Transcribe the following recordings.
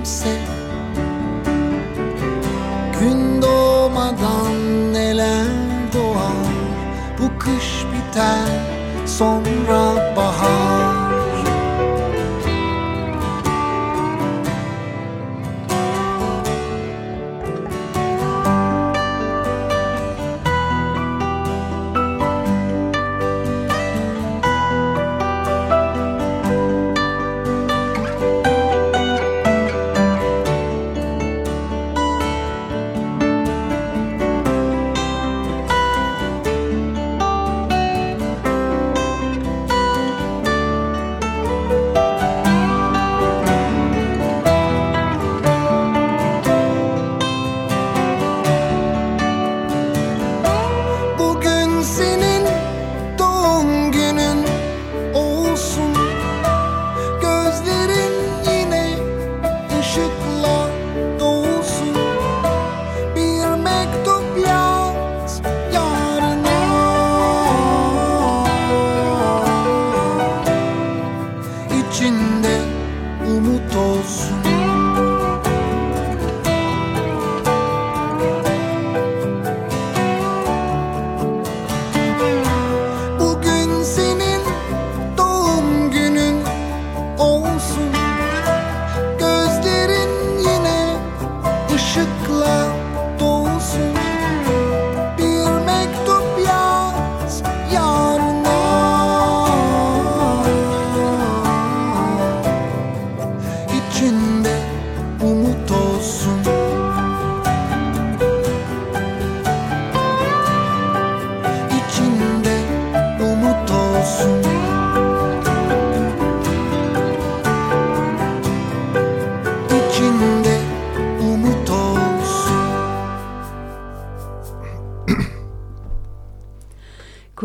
gülümse Gün doğmadan neler doğar Bu kış biter sonra bahar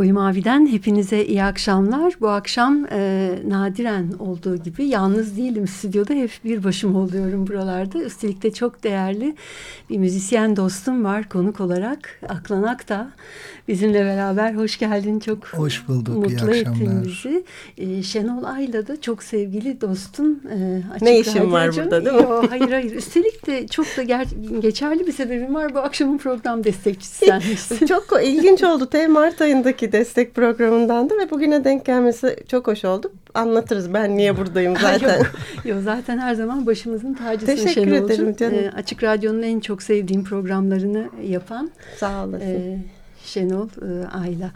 Koyu Mavi'den hepinize iyi akşamlar. Bu akşam e, nadiren olduğu gibi yalnız değilim stüdyoda. Hep bir başım oluyorum buralarda. Üstelik de çok değerli bir müzisyen dostum var konuk olarak. Aklanak da bizimle beraber. Hoş geldin. Çok Hoş bulduk, iyi Mutlu ettin akşamlar. bizi. E, Şenol Ayla da çok sevgili dostum. E, açık Ne işin var burada, değil mi? Yo, hayır hayır. Üstelik de çok da ger- geçerli bir sebebim var. Bu akşamın program destekçisi senmişsin. Çok ilginç oldu. T Mart ayındaki destek programındandı ve bugüne denk gelmesi çok hoş oldu. Anlatırız ben niye buradayım zaten. Yok, yok zaten her zaman başımızın tacısın Teşekkür Şenol'cum. ederim canım. Ee, Açık Radyo'nun en çok sevdiğim programlarını yapan Sağ olasın. e, Şenol e, Ayla.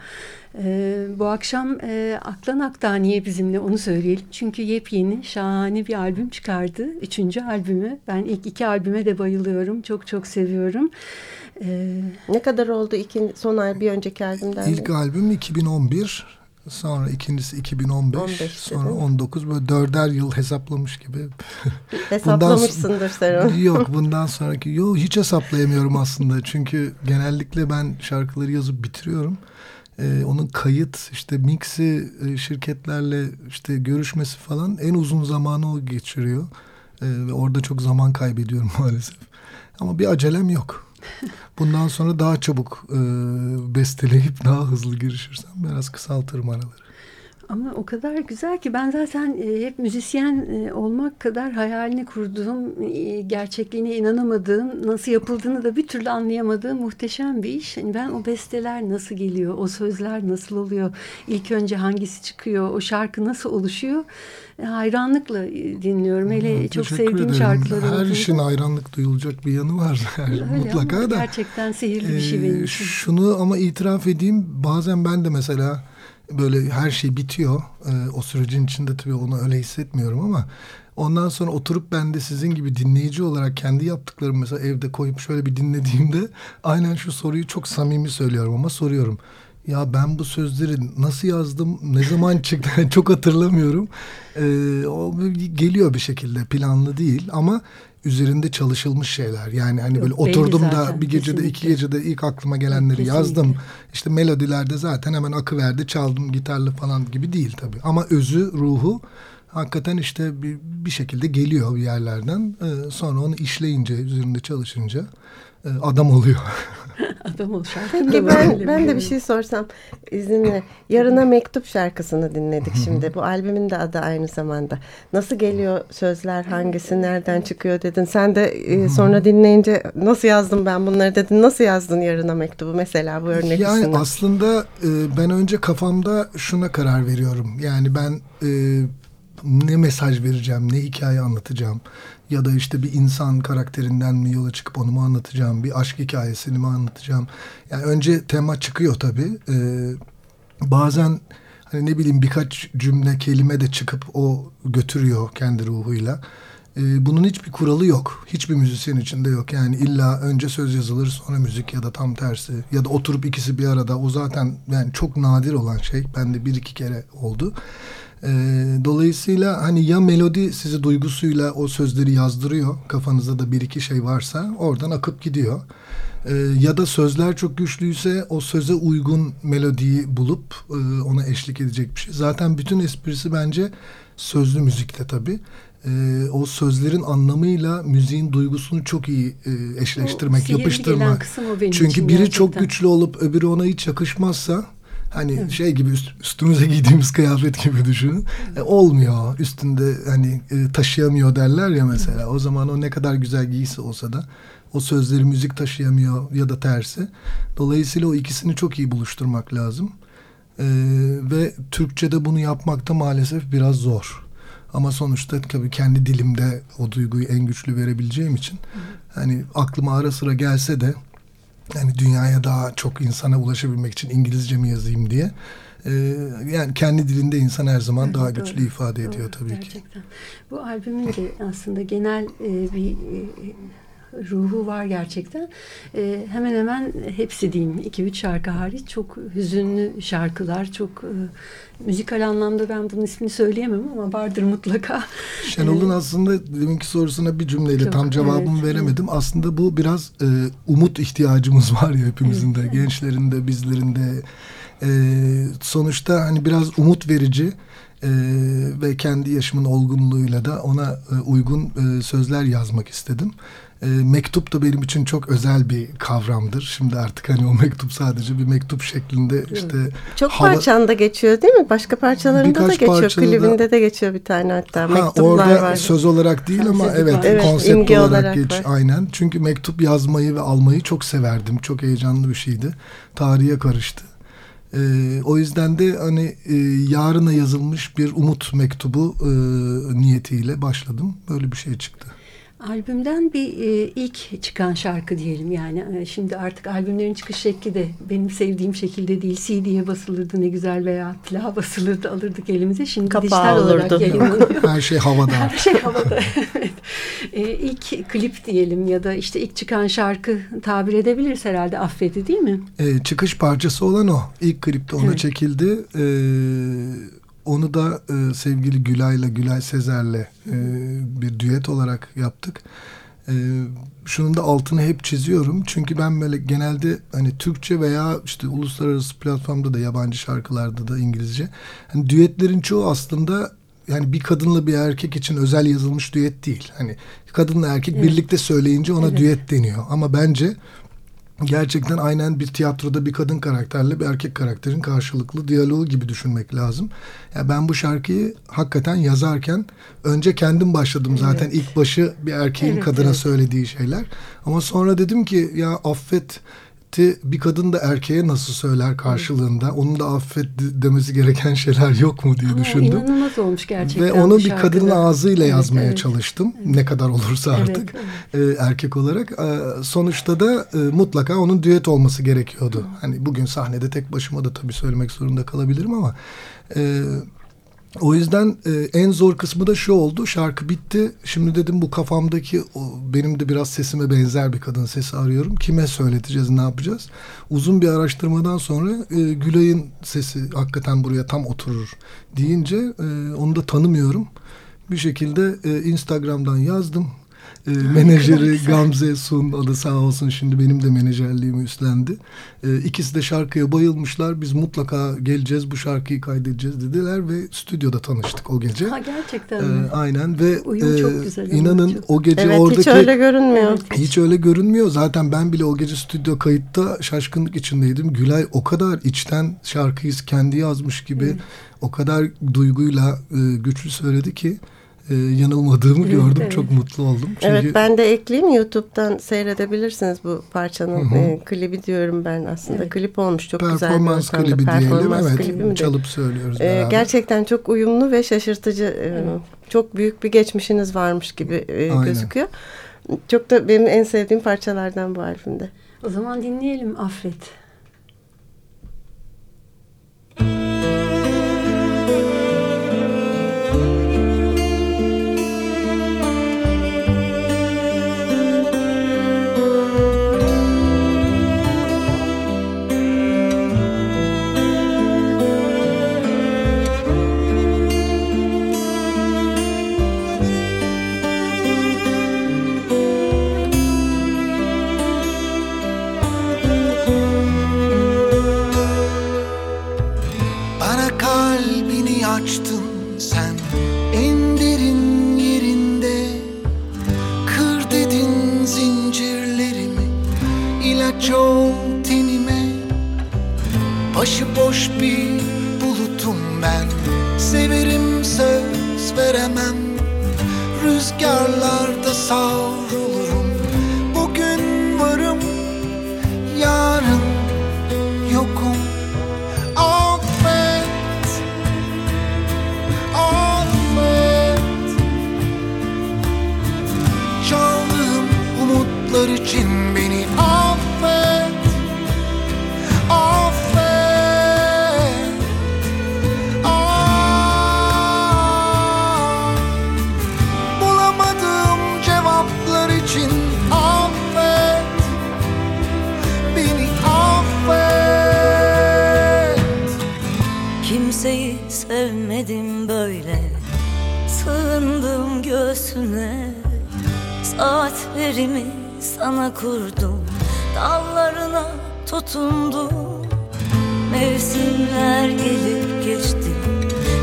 E, bu akşam e, Aklan Aktaniye bizimle onu söyleyelim. Çünkü yepyeni şahane bir albüm çıkardı. Üçüncü albümü. Ben ilk iki albüme de bayılıyorum. Çok çok seviyorum. E, ne kadar oldu ikinci, son ay bir önceki albümden? İlk albüm 2011, sonra ikincisi 2015, 15'ti sonra değil mi? 19 böyle dörder yıl hesaplamış gibi. Hesaplamışsındır sen onu. Yok bundan sonraki yok hiç hesaplayamıyorum aslında. Çünkü genellikle ben şarkıları yazıp bitiriyorum. Ee, onun kayıt işte mixi e, şirketlerle işte görüşmesi falan en uzun zamanı o geçiriyor. Ee, ve orada çok zaman kaybediyorum maalesef. Ama bir acelem yok. Bundan sonra daha çabuk e, besteleyip daha hızlı girişirsem biraz kısaltırım araları. Ama o kadar güzel ki ben zaten e, hep müzisyen e, olmak kadar hayalini kurduğum, e, gerçekliğine inanamadığım, nasıl yapıldığını da bir türlü anlayamadığım muhteşem bir iş. Yani ben o besteler nasıl geliyor, o sözler nasıl oluyor, ilk önce hangisi çıkıyor, o şarkı nasıl oluşuyor hayranlıkla dinliyorum. Hele çok Teşekkür sevdiğim ederim. şarkılar Her olduğunda. işin hayranlık duyulacak bir yanı var. Mutlaka da. Gerçekten sihirli bir şey Ee, benim için. Şunu ama itiraf edeyim. Bazen ben de mesela böyle her şey bitiyor. Ee, o sürecin içinde tabii onu öyle hissetmiyorum ama ondan sonra oturup ben de sizin gibi dinleyici olarak kendi yaptıklarımı mesela evde koyup şöyle bir dinlediğimde aynen şu soruyu çok samimi söylüyorum ama soruyorum. Ya ben bu sözleri nasıl yazdım, ne zaman çıktı çok hatırlamıyorum. Ee, o geliyor bir şekilde planlı değil ama üzerinde çalışılmış şeyler. Yani hani Yok, böyle oturdum da zaten, bir gecede iki kesinlikle. gecede ilk aklıma gelenleri Kesinlikle. yazdım. İşte melodilerde zaten hemen akı verdi çaldım gitarlı falan gibi değil tabii. Ama özü, ruhu hakikaten işte bir, bir şekilde geliyor bir yerlerden. Ee, sonra onu işleyince, üzerinde çalışınca adam oluyor. Adam ol şarkı. Ben, ben de bir şey sorsam izninle. Yarına Mektup şarkısını dinledik şimdi. Bu albümün de adı aynı zamanda. Nasıl geliyor sözler hangisi nereden çıkıyor dedin. Sen de e, sonra dinleyince nasıl yazdım ben bunları dedin. Nasıl yazdın Yarına Mektubu mesela bu örnek Yani üstüne? aslında e, ben önce kafamda şuna karar veriyorum. Yani ben e, ne mesaj vereceğim, ne hikaye anlatacağım ya da işte bir insan karakterinden mi yola çıkıp onu mu anlatacağım, bir aşk hikayesini mi anlatacağım. Yani önce tema çıkıyor tabii. E, bazen hani ne bileyim birkaç cümle kelime de çıkıp o götürüyor kendi ruhuyla. Ee, bunun hiçbir kuralı yok. Hiçbir müzisyen içinde yok. Yani illa önce söz yazılır sonra müzik ya da tam tersi. Ya da oturup ikisi bir arada. O zaten yani çok nadir olan şey. Bende bir iki kere oldu. Ee, dolayısıyla hani ya melodi sizi duygusuyla o sözleri yazdırıyor. Kafanızda da bir iki şey varsa oradan akıp gidiyor. Ee, ya da sözler çok güçlüyse o söze uygun melodiyi bulup e, ona eşlik edecek bir şey. Zaten bütün esprisi bence sözlü müzikte tabii. Ee, o sözlerin anlamıyla müziğin duygusunu çok iyi e, eşleştirmek, O yapıştırmak. Çünkü biri gerçekten. çok güçlü olup öbürü ona hiç yakışmazsa hani şey gibi üst- üstümüze giydiğimiz kıyafet gibi düşünün. E, olmuyor. Üstünde hani e, taşıyamıyor derler ya mesela. O zaman o ne kadar güzel giysi olsa da o sözleri müzik taşıyamıyor ya da tersi. Dolayısıyla o ikisini çok iyi buluşturmak lazım. Ee, ve Türkçe'de bunu yapmakta maalesef biraz zor. Ama sonuçta tabii kendi dilimde o duyguyu en güçlü verebileceğim için hani aklıma ara sıra gelse de yani dünyaya daha çok insana ulaşabilmek için İngilizce mi yazayım diye e, yani kendi dilinde insan her zaman Evet, daha doğru. güçlü ifade ediyor Doğru, tabii ki. gerçekten. Bu albümün de aslında genel e, bir e, ruhu var gerçekten. E, hemen hemen hepsi diyeyim. iki üç şarkı hariç çok hüzünlü şarkılar. Çok e, müzikal anlamda ben bunun ismini söyleyemem ama vardır mutlaka. Şenol'un aslında deminki sorusuna bir cümleyle Çok, tam cevabımı evet, veremedim. Aslında bu biraz e, umut ihtiyacımız var ya hepimizin de, Evet, gençlerin de, bizlerin de. E, sonuçta hani biraz umut verici e, ve kendi yaşımın olgunluğuyla da ona e, uygun e, sözler yazmak istedim. E, mektup da benim için çok özel bir kavramdır. Şimdi artık hani o mektup sadece bir mektup şeklinde işte Çok hava- parçanda geçiyor değil mi? Başka parçalarında Birkaç da geçiyor. parçada da- Klibinde de geçiyor bir tane hatta. Ha, Mektuplar orada var. söz olarak değil ama evet. Evet, konsept olarak, olarak geç var. aynen. Çünkü mektup yazmayı ve almayı çok severdim. Çok heyecanlı bir şeydi. Tarihe karıştı. Ee, o yüzden de hani e, yarına yazılmış bir umut mektubu e, niyetiyle başladım. Böyle bir şey çıktı. Albümden bir e, ilk çıkan şarkı diyelim yani. E, şimdi artık albümlerin çıkış şekli de benim sevdiğim şekilde değil. CD'ye basılırdı ne güzel veya plağa basılırdı alırdık elimize. Şimdi Kapağı dijital olarak olurdu. yayınlanıyor. Her şey havada. Her şey havada. evet. E, ilk klip diyelim ya da işte ilk çıkan şarkı tabir edebiliriz herhalde affedi değil mi? Ee, çıkış parçası olan o. İlk klipte ona Evet. çekildi. Ee, onu da e, sevgili Gülay'la, Gülay Sezer'le e, bir düet olarak yaptık. E, şunun da altını hep çiziyorum. Çünkü ben böyle genelde hani Türkçe veya işte uluslararası platformda da yabancı şarkılarda da İngilizce. Hani düetlerin çoğu aslında yani bir kadınla bir erkek için özel yazılmış düet değil. Hani kadınla erkek Evet. birlikte söyleyince ona Evet. düet deniyor. Ama bence gerçekten aynen bir tiyatroda bir kadın karakterle bir erkek karakterin karşılıklı diyaloğu gibi düşünmek lazım. Ya ben bu şarkıyı hakikaten yazarken önce kendim başladım zaten Evet. ilk başı bir erkeğin Evet, kadına evet. söylediği şeyler. Ama sonra dedim ki ya affet bir kadın da erkeğe nasıl söyler karşılığında onun da affet de- demesi gereken şeyler yok mu diye Ama o düşündüm. inanılmaz olmuş gerçekten. Ve onu bir kadının ağzıyla Evet, yazmaya evet. çalıştım. Ne kadar olursa Evet, artık e, erkek olarak. E, sonuçta da e, mutlaka onun düet olması gerekiyordu. Hani bugün sahnede tek başıma da tabii söylemek zorunda kalabilirim ama e, o yüzden e, en zor kısmı da şu oldu. Şarkı bitti. Şimdi dedim bu kafamdaki o, benim de biraz sesime benzer bir kadın sesi arıyorum. Kime söyleteceğiz, ne yapacağız? Uzun bir araştırmadan sonra e, Gülay'ın sesi hakikaten buraya tam oturur deyince e, onu da tanımıyorum. Bir şekilde e, Instagram'dan yazdım. E, menajeri. Gamze Sun da sağ olsun şimdi benim de menajerliğimi üstlendi. E, ikisi de şarkıya bayılmışlar. Biz mutlaka geleceğiz bu şarkıyı kaydedeceğiz dediler ve stüdyoda tanıştık o gece. Ha gerçekten E, mi? aynen ve Uyum çok e, güzel inanın çok. o gece Evet oradaki hiç öyle görünmüyor. Evet. hiç öyle görünmüyor. Zaten ben bile o gece stüdyo kayıtta şaşkınlık içindeydim. Gülay o kadar içten şarkıyı kendi yazmış gibi o kadar duyguyla e, güçlü söyledi ki e, yanılmadığımı Evet, gördüm. evet. Çok mutlu oldum. Çünkü Evet ben de ekleyeyim YouTube'dan seyredebilirsiniz bu parçanın Hı hı. e, klibi diyorum ben aslında. Klip olmuş çok güzel performans ortamda. klibi Performans diyelim. klibi mi Evet, çalıp söylüyoruz beraber. gerçekten çok uyumlu ve şaşırtıcı. e, Çok büyük bir geçmişiniz varmış gibi e, Aynen. gözüküyor. Çok da benim en sevdiğim parçalardan bu albümde. O zaman dinleyelim Afret. Bana açtın sen. En derin yerinde Kır dedin zincirlerimi. İlaç ol tenime. Başıboş bir bulutum ben. Severim söz veremem. Rüzgarlarda savrulurum göğsüne Saatlerimi sana kurdum. Dallarına tutundum Mevsimler gelip geçti.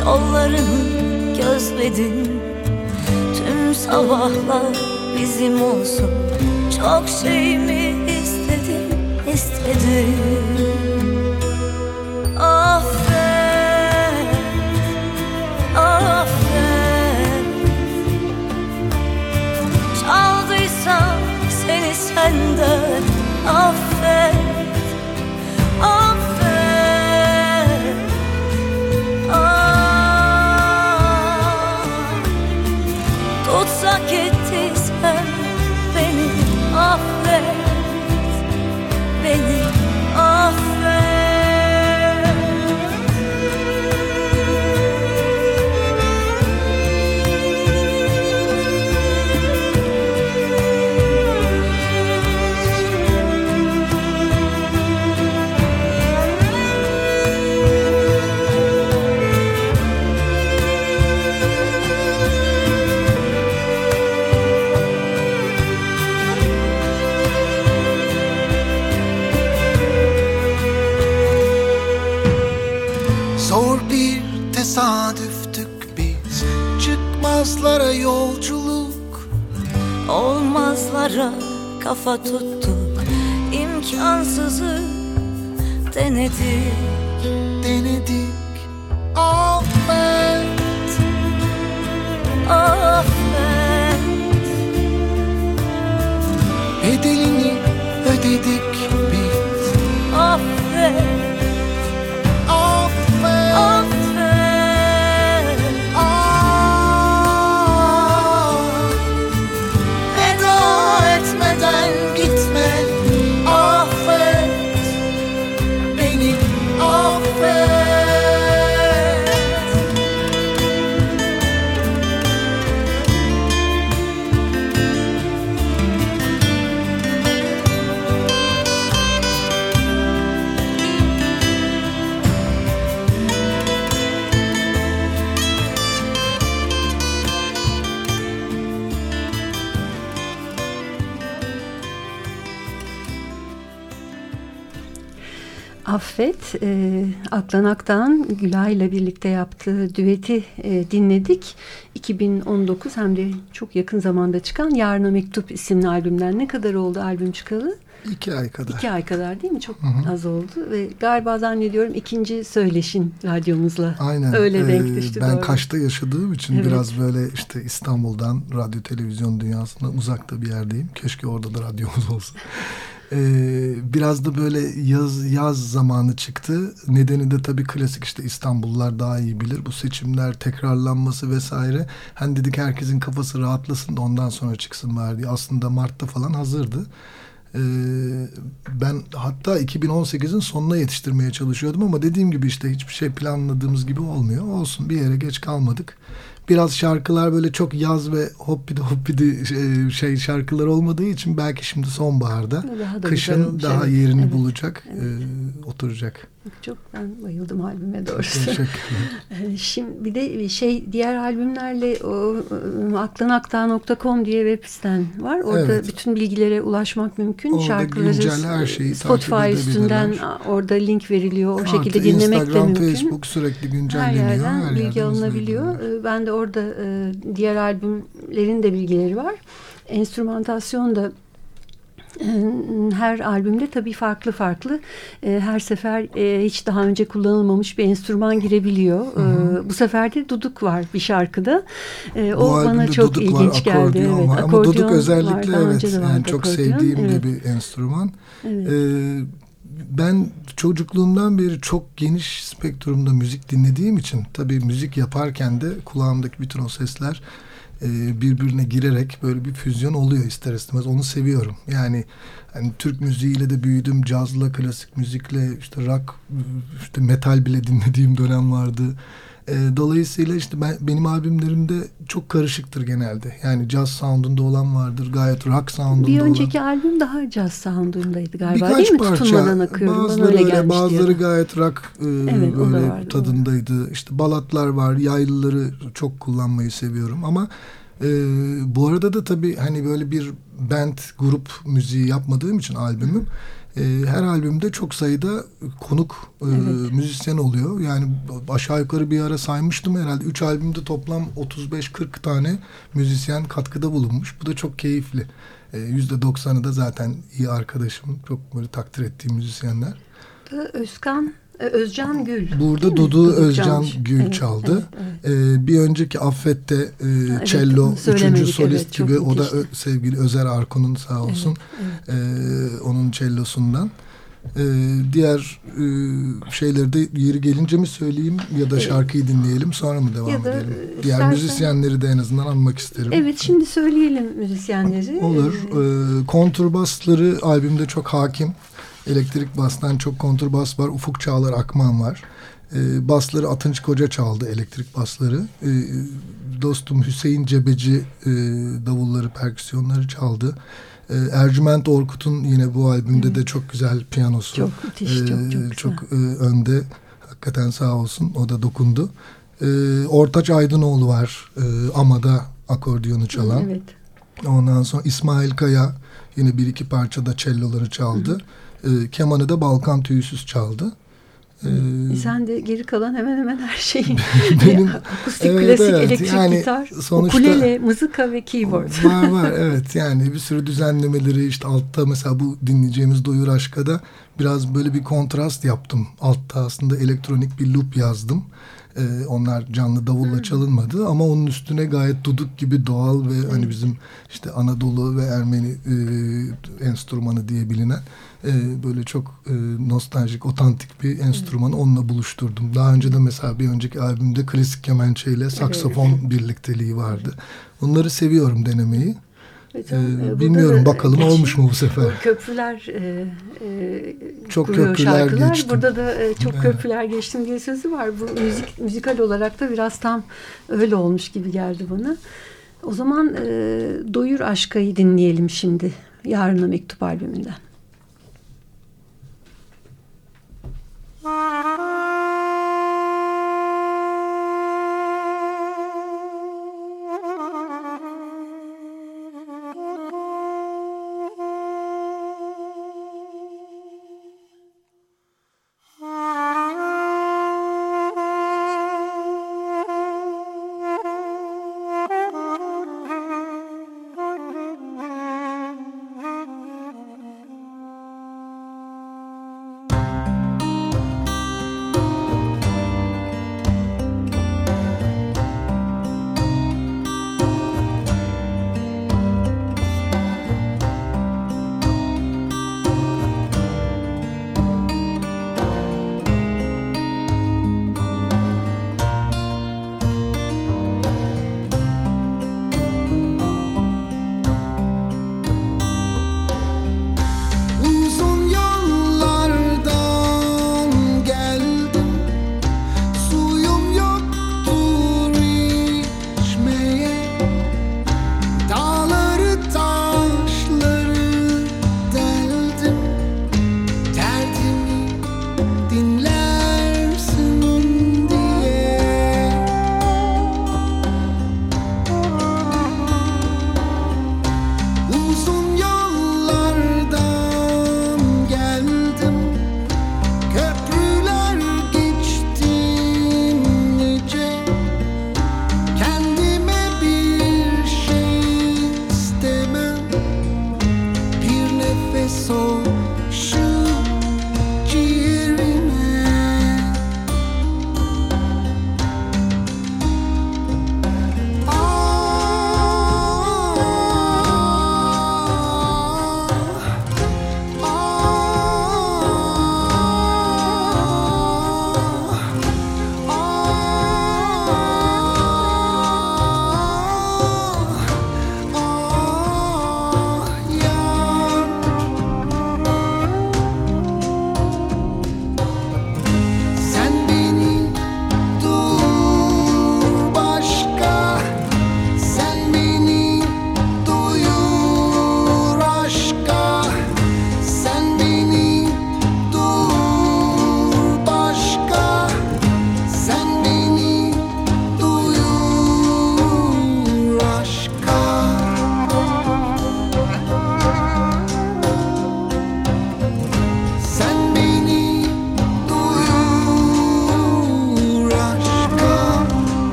Yollarını gözledim Tüm sabahlar bizim olsun. Çok şey mi istedim, istedim Affet, e, Aklan Aktan Gülay ile birlikte yaptığı düeti e, dinledik. 2019 hem de çok yakın zamanda çıkan Yarına Mektup isimli albümden. Ne kadar oldu albüm çıkalı? İki ay kadar. İki ay kadar değil mi? Çok az oldu ve galiba zannediyorum ikinci söyleşin radyomuzla. Aynen. Öyle Ee, denk düştü. Ben doğru. Kaş'ta yaşadığım için Evet. biraz böyle işte İstanbul'dan radyo televizyon dünyasına uzakta bir yerdeyim. Keşke orada da radyomuz olsa. Ee, biraz da böyle yaz yaz zamanı çıktı. Nedeni de tabii klasik işte İstanbullular daha iyi bilir. Bu seçimler tekrarlanması vesaire. Hani dedik herkesin kafası rahatlasın da ondan sonra çıksın bari diye. Aslında Mart'ta falan hazırdı. Ee, ben hatta 2018'in sonuna yetiştirmeye çalışıyordum ama dediğim gibi işte hiçbir şey planladığımız gibi olmuyor. Olsun bir yere geç kalmadık. Biraz şarkılar böyle çok yaz ve hoppidi hoppidi şey, şey şarkılar olmadığı için belki şimdi sonbaharda Daha da kışın daha evet. yerini Evet. bulacak, e, oturacak. Çok ben bayıldım albüme doğrusu. Teşekkürler. Ee, Şimdi bir de şey diğer albümlerle o ıı, aklanakta.com diye web siten var. Orada Evet. bütün bilgilere ulaşmak mümkün. Orada Şarkıları güncel her şeyi Spotify üstünden orada link veriliyor. O Artı şekilde dinlemek de Instagram, mümkün. Facebook sürekli Her güncelleniyor. yerden Her bilgi alınabiliyor. Ee, Ben de orada e, diğer albümlerin de bilgileri var. Enstrümantasyon da e, her albümde tabii farklı farklı e, her sefer e, hiç daha önce kullanılmamış bir enstrüman girebiliyor. E, Bu sefer de duduk var bir şarkıda. E, Bu O bana çok duduk ilginç var, geldi. Evet, var. Ama duduk var. özellikle Daha evet. Yani çok akordeon. sevdiğim Evet. de bir enstrüman. Evet. Ee, ben çocukluğumdan beri çok geniş spektrumda müzik dinlediğim için tabii müzik yaparken de kulağımdaki bütün o sesler e, birbirine girerek böyle bir füzyon oluyor ister istemez. Onu seviyorum. Yani hani Türk müziğiyle de büyüdüm. Cazla, klasik müzikle, işte rock, işte metal bile dinlediğim dönem vardı. E, dolayısıyla işte ben, benim albümlerimde çok karışıktır genelde. Yani caz sound'unda olan vardır, gayet rock sound'unda Bir olan. önceki albüm daha caz sound'undaydı galiba Birkaç değil mi? parça, Tutunmadan akıyorum. Bana bazıları öyle öyle, bazıları ya gayet rock e, Evet, böyle vardı. tadındaydı. İşte balatlar var, yaylıları çok kullanmayı seviyorum ama e, bu arada da tabii hani böyle bir band, grup müziği yapmadığım için albümüm e, her albümde çok sayıda konuk e, Evet. müzisyen oluyor. Yani aşağı yukarı bir ara saymıştım herhalde. Üç albümde toplam 35-40 tane müzisyen katkıda bulunmuş. Bu da çok keyifli. E, %90'ı da zaten iyi arkadaşım. Çok böyle takdir ettiğim müzisyenler. Özkan Özcan Gül. Burada? Dudu Özcan. Gül Evet, çaldı. evet, evet. Ee, bir önceki Affet'te e, evet, cello, üçüncü solist evet, gibi. O da ö- sevgili Özer Arkun'un sağ olsun. Ee, onun cellosundan. Ee, diğer e, şeyleri de yeri gelince mi söyleyeyim ya da şarkıyı dinleyelim sonra mı devam Ya da, edelim? e, Diğer istersen- müzisyenleri de en azından anmak isterim. Evet şimdi söyleyelim müzisyenleri. Olur. Ee, konturbasları albümde çok hakim. Elektrik bastan çok konturbas var. Ufuk Çağlar Akman var. Ee, basları Atınç Koca çaldı elektrik basları. Ee, dostum Hüseyin Cebeci e, davulları, perküsyonları çaldı. Ee, Ercüment Orkut'un yine bu albümde de çok güzel piyanosu. Çok müthiş, çok, çok güzel. çok, e, önde. Hakikaten sağ olsun. O da dokundu. Ee, Ortaç Aydınoğlu var. Ee, Ama'da akordiyonu çalan. Evet. Ondan sonra İsmail Kaya yine bir iki parçada celloları çaldı. Ee, kemanı da Balkan Tüysüz çaldı. Ee, Sen de geri kalan hemen hemen her şeyi. Benim- Akustik, Evet, klasik, evet. elektrik Yani gitar, sonuçta- ukulele, mızıka ve keyboard. Var var evet yani bir sürü düzenlemeleri işte altta mesela bu dinleyeceğimiz Doyur Aşka'da biraz böyle bir kontrast yaptım. Altta aslında elektronik bir loop yazdım. Ee, onlar canlı davulla çalınmadı ama onun üstüne gayet duduk gibi doğal ve hani bizim işte Anadolu ve Ermeni e, enstrümanı diye bilinen e, böyle çok e, nostaljik, otantik bir enstrümanı onunla buluşturdum. Daha önce de mesela bir önceki albümde klasik kemençe ile saksafon birlikteliği vardı. Onları seviyorum denemeyi. Ee, e, bilmiyorum bakalım geç- olmuş mu bu sefer? Bu köprüler e, e, Çok kuruyor köprüler şarkılar. geçtim. Burada da e, çok Evet. köprüler geçtim diye sözü var. Bu müzik müzikal olarak da biraz tam öyle olmuş gibi geldi bana. O zaman e, Doyur Aşka'yı dinleyelim şimdi. Yarına Mektup albümünden. Thank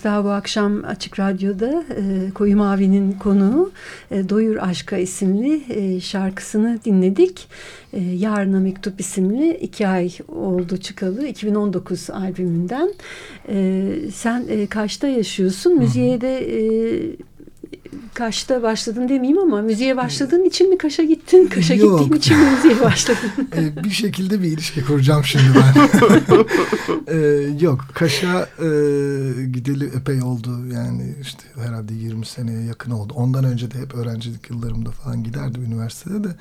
Akdağ bu akşam Açık Radyo'da e, Koyu Mavi'nin konuğu e, Doyur Aşka isimli e, şarkısını dinledik. E, Yarına Mektup isimli iki ay oldu çıkalı 2019 albümünden. E, sen e, Kaş'ta yaşıyorsun. Müziğe de e, Kaş'ta başladın demeyeyim ama müziğe başladığın için mi Kaş'a gittin? Kaş'a Yok. gittiğin için mi müziğe başladın? Ee, bir şekilde bir ilişki kuracağım şimdi ben. Ee, yok Kaş'a e, gideli epey oldu yani işte herhalde 20 seneye yakın oldu. Ondan önce de hep öğrencilik yıllarımda falan giderdim üniversitede de.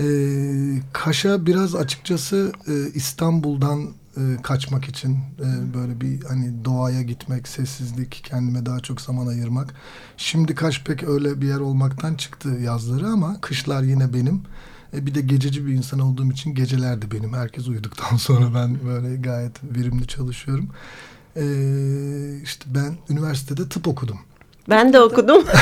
Ee, Kaş'a biraz açıkçası e, İstanbul'dan e, kaçmak için e, böyle bir hani doğaya gitmek, sessizlik, kendime daha çok zaman ayırmak. Şimdi Kaş pek öyle bir yer olmaktan çıktı yazları ama kışlar yine benim. E, bir de gececi bir insan olduğum için geceler de benim. Herkes uyuduktan sonra ben böyle gayet verimli çalışıyorum. E, işte ben üniversitede tıp okudum. Ben de okudum.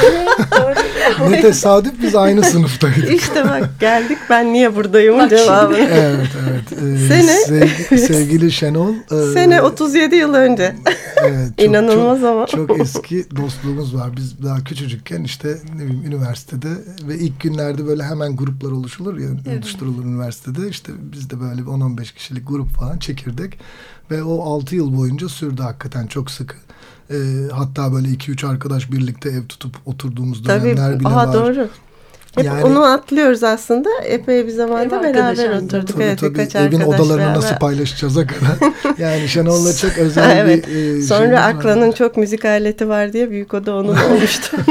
Ne tesadüf biz aynı sınıftaydık. işte bak geldik ben niye buradayım Bak cevabı. Evet evet. E, Sene? sevgi- sevgili Şenol. e, Sene 37 yıl önce. Evet, çok- İnanılmaz çok, ama. Çok eski dostluğumuz var. Biz daha küçücükken işte ne bileyim üniversitede ve ilk günlerde böyle hemen gruplar oluşulur ya Evet. oluşturulur üniversitede. İşte biz de böyle bir 10-15 kişilik grup falan çekirdek ve o 6 yıl boyunca sürdü hakikaten çok sıkı. Ee, hatta böyle 2-3 arkadaş birlikte ev tutup oturduğumuz Tabii. dönemler bile Aha var. doğru. Hep Yani- onu atlıyoruz aslında. Epey bir Ev zamanda arkadaş beraber oturduk. Tabii evet, tabii birkaç evin odalarını beraber. nasıl paylaşacağıza kadar. yani Şenol'la çok özel Evet. bir e, Sonra var. Akra'nın çok müzik aleti var diye büyük oda onun olmuştu.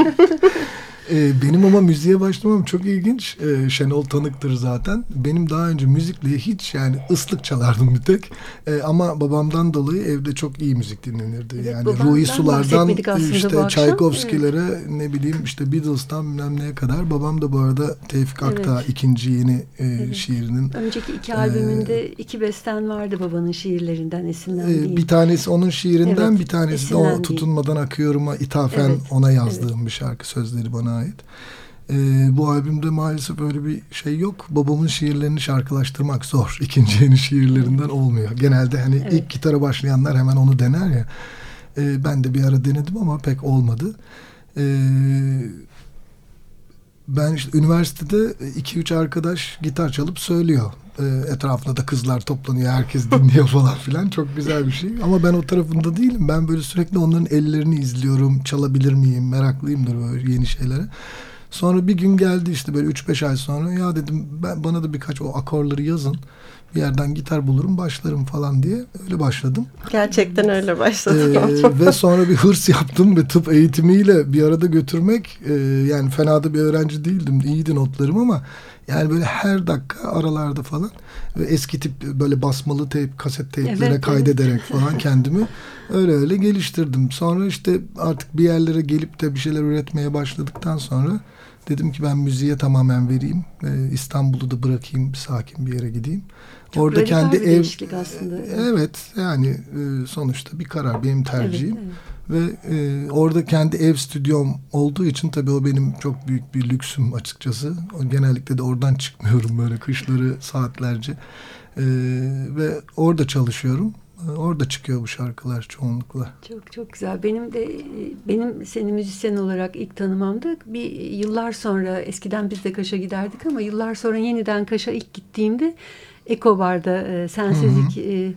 Ee, benim ama müziğe başlamam çok ilginç. Ee, Şenol tanıktır zaten. Benim daha önce müzikle hiç yani ıslık çalardım bir tek. Ee, ama babamdan dolayı evde çok iyi müzik dinlenirdi. Evet, yani Ruhi Sular'dan işte. Çaykovskilere ne bileyim işte Beatles'tan bilmem neye kadar. Babam da bu arada Tevfik Akta Evet. ikinci yeni e, Evet. şiirinin Önceki iki albümünde iki besten vardı babanın şiirlerinden esinlendiği. Ee, bir tanesi onun şiirinden Evet, bir tanesi de o tutunmadan akıyorum'a ithafen Evet, ona yazdığım bir şarkı sözleri bana ait. Ee, bu albümde maalesef öyle bir şey yok. Babamın şiirlerini şarkılaştırmak zor. İkinci yeni şiirlerinden olmuyor. Genelde hani Evet. ilk gitara başlayanlar hemen onu dener ya. Ee, ben de bir ara denedim ama pek olmadı. Ee, ben işte üniversitede iki üç arkadaş gitar çalıp söylüyor. Ee, etrafında da kızlar toplanıyor. Herkes dinliyor falan filan. Çok güzel bir şey. Ama ben o tarafında değilim. Ben böyle sürekli onların ellerini izliyorum. Çalabilir miyim? Meraklıyımdır böyle yeni şeylere. Sonra bir gün geldi işte böyle 3-5 ay sonra ya dedim ben bana da birkaç o akorları yazın. Bir yerden gitar bulurum başlarım falan diye öyle başladım. Gerçekten öyle başladı. Ee, ve sonra bir hırs yaptım ve tıp eğitimiyle bir arada götürmek e, yani fena da bir öğrenci değildim. iyiydi notlarım ama yani böyle her dakika aralarda falan ve eski tip böyle basmalı teyp, kaset teyplere Evet, kaydederek falan kendimi öyle öyle geliştirdim. Sonra işte artık bir yerlere gelip de bir şeyler üretmeye başladıktan sonra dedim ki ben müziğe tamamen vereyim. Ee, İstanbul'u da bırakayım, sakin bir yere gideyim. Çok Orada kendi ev aslında. Evet yani e, sonuçta bir karar benim tercihim. Evet, Ve e, orada kendi ev stüdyom olduğu için tabii o benim çok büyük bir lüksüm açıkçası. Genellikle de oradan çıkmıyorum böyle kışları saatlerce. E, ve orada çalışıyorum. E, orada çıkıyor bu şarkılar çoğunlukla. Çok çok güzel. Benim de benim seni müzisyen olarak ilk tanımamda bir yıllar sonra eskiden biz de Kaş'a giderdik ama yıllar sonra yeniden Kaş'a ilk gittiğimde Eko Bar'da e, Sensizlik e,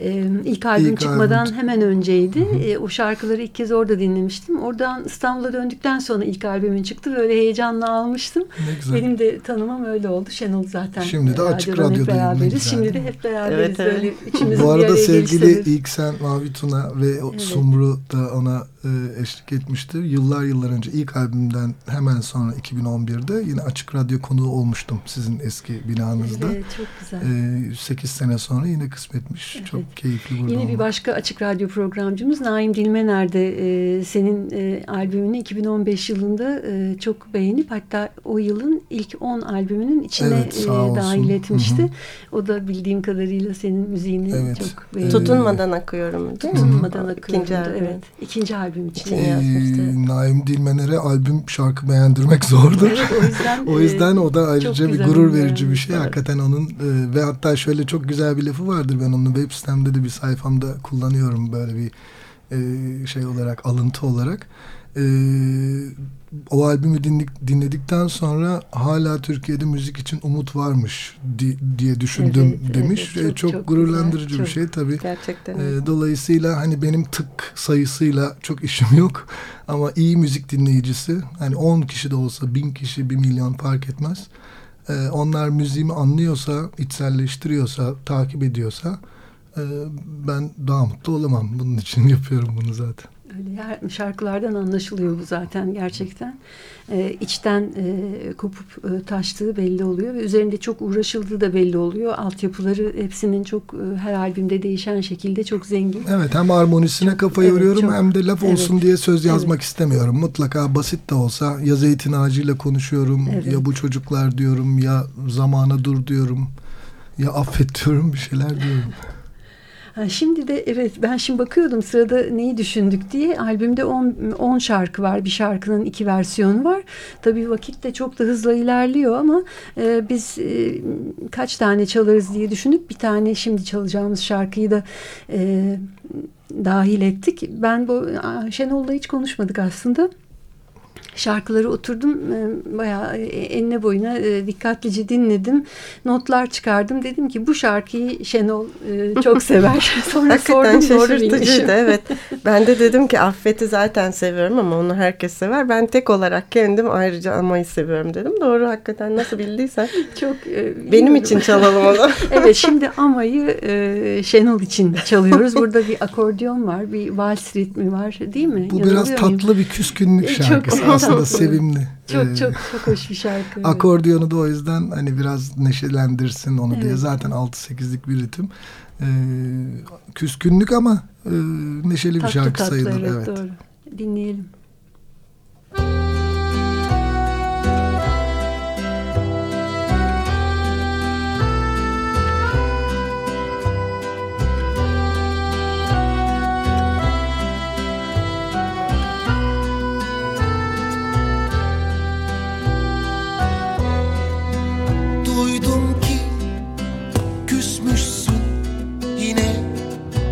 e, ilk albüm İlk çıkmadan albüm. hemen önceydi. E, o şarkıları ilk kez orada dinlemiştim. Oradan İstanbul'a döndükten sonra ilk albümün çıktı. Böyle heyecanla almıştım. Ne güzel. Benim de tanımam öyle oldu. Şenol zaten. Şimdi de e, Açık ne beraberiz. Şimdi de hep beraberiz. Evet, evet. Böyle Bu arada sevgili gelişleri. İlksen Mavi Tuna ve Evet. Sumru da ona e, eşlik etmişti. Yıllar yıllar önce ilk albümden hemen sonra 2011'de yine Açık Radyo konuğu olmuştum sizin eski binanızda. Evet, çok güzel. E, 8 sene sonra yine kısmetmiş. Evet. Çok keyifli burada Yine bir olmak. başka açık radyo programcımız Naim Dilmener de e, senin e, albümünü 2015 yılında e, çok beğenip hatta o yılın ilk 10 albümünün içine Evet, e, dahil etmişti. Hı hı. O da bildiğim kadarıyla senin müziğini Evet. çok beğendi. Tutunmadan akıyorum değil mi? Tutunmadan akıyordu. İkinci albüm. Evet. İkinci albüm için İkinci- E, yazmıştı. Naim Dilmener'e albüm şarkı beğendirmek zordur. Evet, o yüzden, O yüzden o da e, ayrıca bir gurur verici bir şey. Evet. Hakikaten onun e, ve hatta şöyle çok güzel bir lafı vardır. Ben onu web sitemde de bir sayfamda kullanıyorum böyle bir e, şey olarak alıntı olarak. E, o albümü dinlik, dinledikten sonra hala Türkiye'de müzik için umut varmış di, diye düşündüm Evet, demiş. evet, E, çok- çok, çok gururlandırıcı güzel, bir çok. şey tabii. Gerçekten. E, dolayısıyla hani benim tık sayısıyla çok işim yok ama iyi müzik dinleyicisi hani 10 kişi de olsa 1000 kişi 1 milyon fark etmez. E, onlar müziğimi anlıyorsa, içselleştiriyorsa, takip ediyorsa e, ben daha mutlu olamam. Bunun için yapıyorum bunu zaten. Öyle şarkılardan anlaşılıyor bu zaten gerçekten. Ee, içten e, kopup e, taştığı belli oluyor ve üzerinde çok uğraşıldığı da belli oluyor. Altyapıları hepsinin çok e, her albümde değişen şekilde çok zengin. Evet hem harmonisine Çok- kafa yoruyorum evet, çok- hem de laf olsun evet, diye söz yazmak evet. istemiyorum. Mutlaka basit de olsa ya zeytin ağacıyla konuşuyorum Evet. ya bu çocuklar diyorum ya zamana dur diyorum ya affet diyorum bir şeyler diyorum. Şimdi de evet ben şimdi bakıyordum sırada neyi düşündük diye. Albümde 10 şarkı var bir şarkının iki versiyonu var. Tabii vakit de çok da hızla ilerliyor ama e, biz e, kaç tane çalarız diye düşünüp bir tane şimdi çalacağımız şarkıyı da e, dahil ettik. Ben bu Şenol'la hiç konuşmadık aslında şarkıları oturdum e, bayağı e, enine boyuna e, dikkatlice dinledim. Notlar çıkardım. Dedim ki bu şarkıyı Şenol çok sever. Sonra Hakikaten sordum şaşırtıcıydı evet. Ben de dedim ki Affet'i zaten seviyorum ama onu herkes sever. Ben tek olarak kendim ayrıca Amay'ı seviyorum dedim. Doğru hakikaten nasıl bildiysen. Çok e, Benim için çalalım onu. evet şimdi Amay'ı e, Şenol için çalıyoruz. Burada bir akordeon var, bir vals ritmi var değil mi? Bu biraz Yanılıyor muyum? tatlı bir küskünlük Çok şarkısı tatlı. aslında sevimli. Çok Ee, çok çok hoş bir şarkı. Akordiyonu da o yüzden hani biraz neşelendirsin onu diye Evet. zaten 6-8'lik bir ritim. Ee, küskünlük ama e, neşeli bir Tatlı şarkı tatlı, sayılır. evet, evet. doğru. Dinleyelim.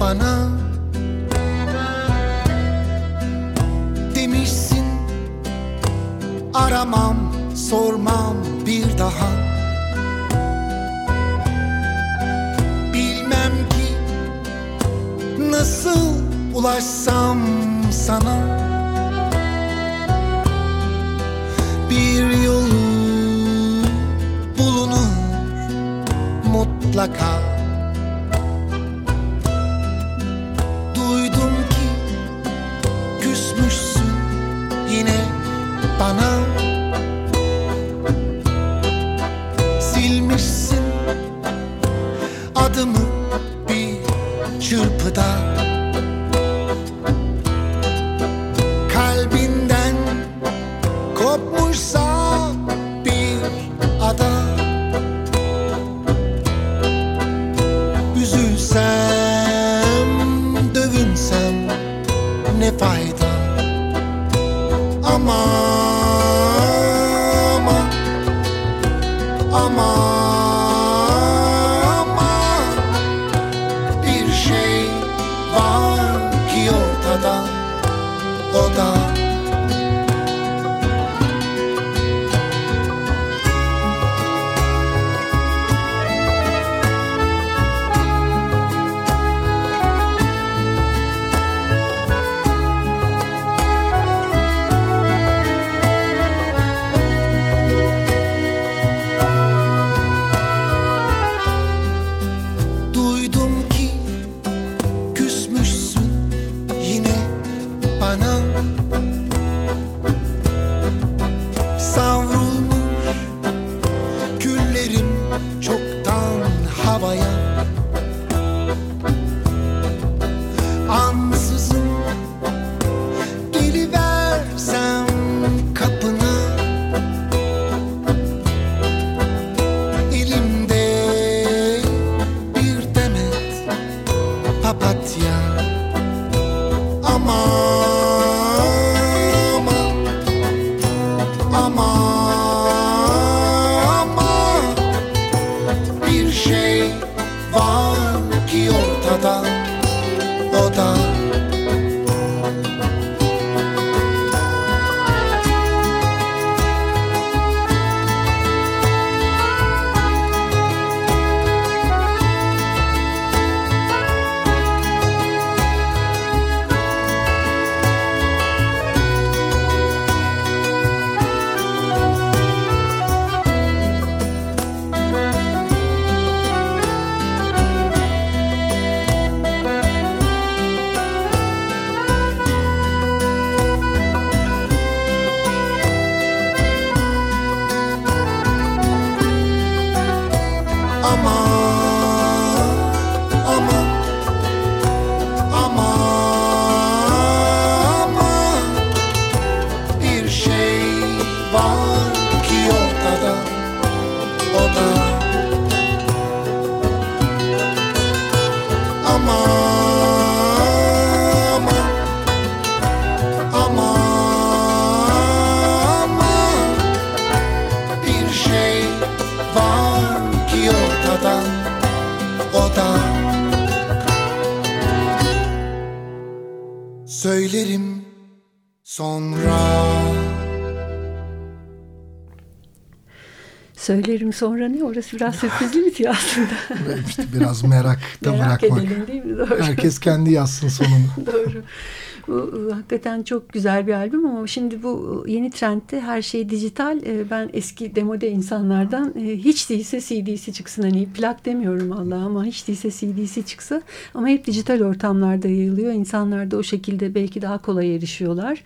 Bana. Demişsin aramam sormam bir daha. Bilmem ki nasıl ulaşsam sana. Bir yolu bulunur mutlaka adımı bir çırpıda Söylerim sonra ne? Orası biraz sürprizli bitiyor aslında. İşte biraz merak da Merak bırakmak. edelim değil mi? Doğru. Herkes kendi yazsın sonunu. Doğru. Bu e, hakikaten çok güzel bir albüm ama şimdi bu e, yeni trendte her şey dijital. E, Ben eski demode insanlardan hiç değilse CD'si çıksın. Hani plak demiyorum Allah ama hiç değilse CD'si çıksa ama hep dijital ortamlarda yayılıyor. İnsanlar da o şekilde belki daha kolay erişiyorlar.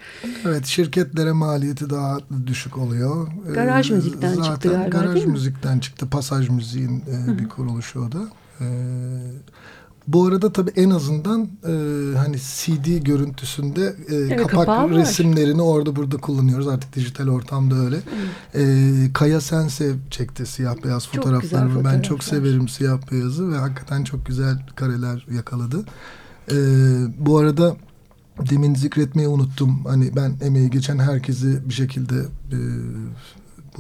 Evet şirketlere maliyeti daha düşük oluyor. Garaj müzikten Zaten çıktı galiba, Garaj müzikten çıktı. Pasaj müziğin bir kuruluşu o da. Ee, bu arada tabii en azından e, hani CD görüntüsünde e, kapağı kapak resimlerini orada burada kullanıyoruz. Artık dijital ortamda öyle. Ee, Kaya Sense çekti siyah beyaz Çok güzel fotoğraflarımı. Ben çok fotoğraflar. severim siyah beyazı ve hakikaten çok güzel kareler yakaladı. Ee, bu arada demin zikretmeyi unuttum. Hani ben emeği geçen herkesi bir şekilde e,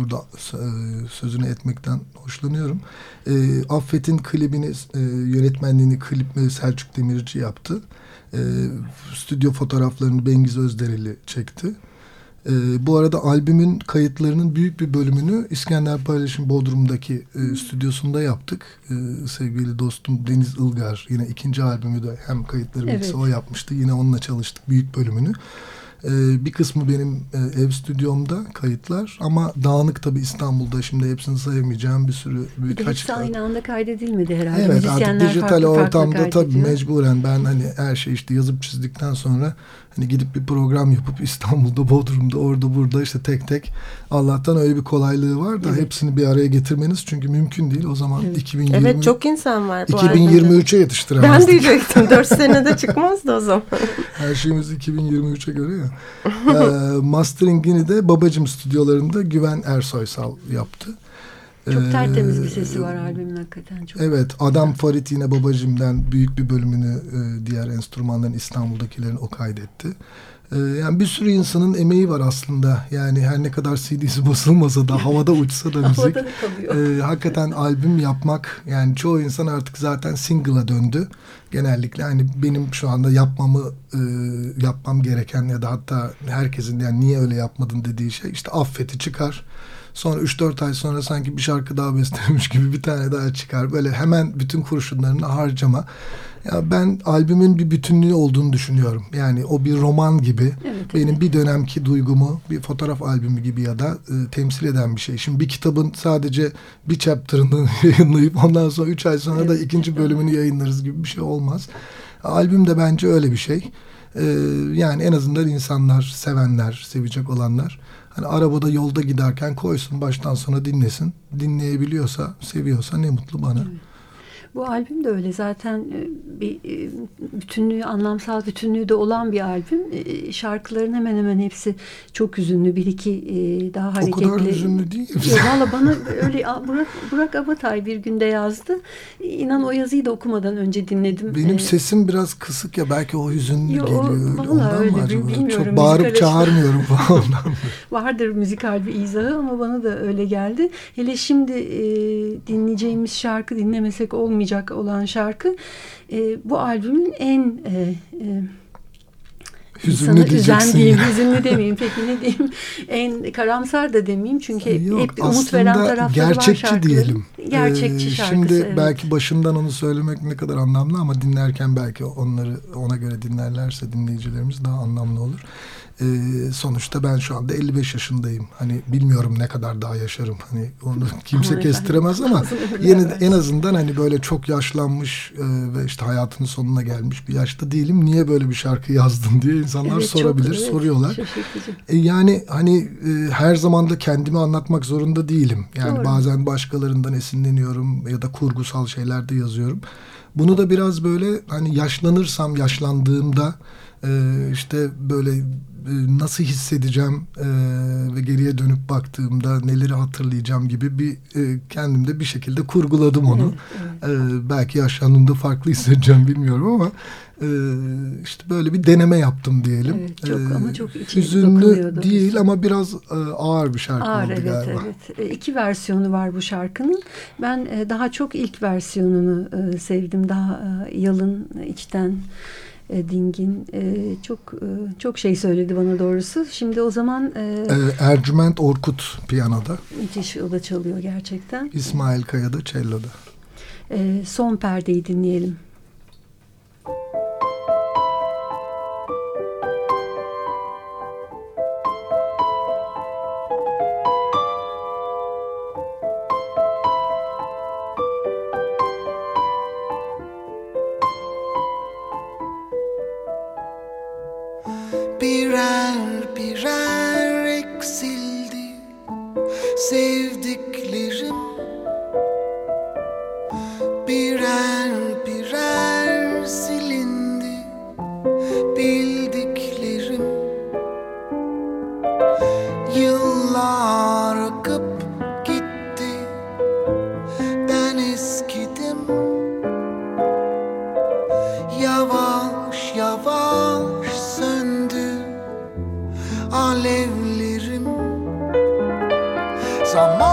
burada e, sözünü etmekten hoşlanıyorum. E, Affet'in klibini, e, yönetmenliğini klip Selçuk Demirci yaptı. E, stüdyo fotoğraflarını Bengiz Özdereli çekti. E, bu arada albümün kayıtlarının büyük bir bölümünü İskender Paylaşım Bodrum'daki e, stüdyosunda yaptık. E, sevgili dostum Deniz Ilgar yine ikinci albümü de hem kayıtları Evet. o yapmıştı. Yine onunla çalıştık büyük bölümünü. E, bir kısmı benim e, ev stüdyomda kayıtlar ama dağınık tabii İstanbul'da şimdi hepsini sayamayacağım bir sürü Bir birkaç hepsi aynı anda kaydedilmedi herhalde. Evet artık dijital farklı farklı ortamda tabii kaydediyor. mecburen ben hani her şey işte yazıp çizdikten sonra hani gidip bir program yapıp İstanbul'da, Bodrum'da, orada burada işte tek tek Allah'tan öyle bir kolaylığı var da Evet. hepsini bir araya getirmeniz çünkü mümkün değil. O zaman Evet. 2020 Evet çok insan var bu albümde. 2023'e Ben yetiştiremezdik. diyecektim. Dört senede çıkmazdı o zaman. Her şeyimiz 2023'e göre ya. ee, masteringini de Babacım stüdyolarında Güven Ersoysal yaptı. Çok Ee, tertemiz bir sesi var albümün hakikaten. Çok Evet, Adam Farit yine babacımdan büyük bir bölümünü e, diğer enstrümanların İstanbul'dakilerin o kaydetti. E, yani bir sürü insanın emeği var aslında. Yani her ne kadar CD'si basılmasa da havada uçsa da müzik. E, hakikaten albüm yapmak yani çoğu insan artık zaten single'a döndü. Genellikle hani benim şu anda yapmamı e, yapmam gereken ya da hatta herkesin yani niye öyle yapmadın dediği şey işte affeti çıkar. Sonra 3-4 ay sonra sanki bir şarkı daha bestelemiş gibi bir tane daha çıkar. Böyle hemen bütün kurşunlarını harcama. Ya ben albümün bir bütünlüğü olduğunu düşünüyorum. Yani o bir roman gibi Evet, benim bir dönemki duygumu bir fotoğraf albümü gibi ya da e, temsil eden bir şey. Şimdi bir kitabın sadece bir chapter'ını yayınlayıp ondan sonra 3 ay sonra da Evet. ikinci bölümünü yayınlarız gibi bir şey olmaz. Albüm de bence öyle bir şey. E, yani en azından insanlar, sevenler, sevecek olanlar hani arabada yolda giderken koysun baştan sona dinlesin. Dinleyebiliyorsa, seviyorsa ne mutlu bana. Bu albüm de öyle zaten e, bir e, bütünlüğü, anlamsal bütünlüğü de olan bir albüm. E, Şarkıların hemen hemen hepsi çok üzünlü. Bir iki daha O hareketli. kadar üzünlü değil. Valla bana öyle Burak, Burak Abatay bir günde yazdı. İnan o yazıyı da okumadan önce dinledim. Benim E, sesim biraz kısık ya belki o hüzünlü Yo, o- geliyor. Ondan öyle, mı acaba? bilmiyorum. Çok bağırıp Müzik çağırmıyorum falan vardır müzikal bir izahı ama bana da öyle geldi. Hele şimdi e, dinleyeceğimiz şarkı dinlemesek olmayacak olan şarkı e, bu albümün en e, e, Hüzünlü insanı üzen diyeceksin diyeyim, hüzünlü demeyeyim peki ne diyeyim en karamsar da demeyeyim çünkü hep, Yok, hep umut veren tarafları var gerçekçi şarkının. diyelim. Gerçekçi Ee, şarkısı. Şimdi evet. belki başından onu söylemek ne kadar anlamlı ama dinlerken belki onları ona göre dinlerlerse dinleyicilerimiz daha anlamlı olur. E, sonuçta ben şu anda 55 yaşındayım. Hani bilmiyorum ne kadar daha yaşarım. Hani onu kimse kestiremez ama yeni en azından hani böyle çok yaşlanmış e, ve işte hayatının sonuna gelmiş bir yaşta değilim. Niye böyle bir şarkı yazdın diye insanlar Evet, çok, sorabilir, evet, soruyorlar. Şaşırtıcı. E, yani hani e, her zaman da kendimi anlatmak zorunda değilim. Yani Doğru. bazen başkalarından esinleniyorum ya da kurgusal şeyler de yazıyorum. Bunu da biraz böyle hani yaşlanırsam yaşlandığımda e, işte böyle e, nasıl hissedeceğim e, ve geriye dönüp baktığımda neleri hatırlayacağım gibi bir e, kendimde bir şekilde kurguladım onu. E, belki yaşlandığımda farklı hissedeceğim bilmiyorum ama e, işte böyle bir deneme yaptım diyelim. Evet, çok E, ama çok hüzünlü değil ama biraz e, ağır bir şarkı Ağır oldu evet galiba. evet. E, İki versiyonu var bu şarkının. Ben e, daha çok ilk versiyonunu e, sevdim. Daha e, yalın, içten, e, dingin. E, Çok e, çok şey söyledi bana doğrusu. Şimdi o zaman e, E, Ercüment Orkut piyanoda, müthiş o da çalıyor gerçekten. İsmail Kaya da cello'da. E, Son perdeyi dinleyelim. Birer birer eksildi. Sevdiklerim alevlerim. Zaman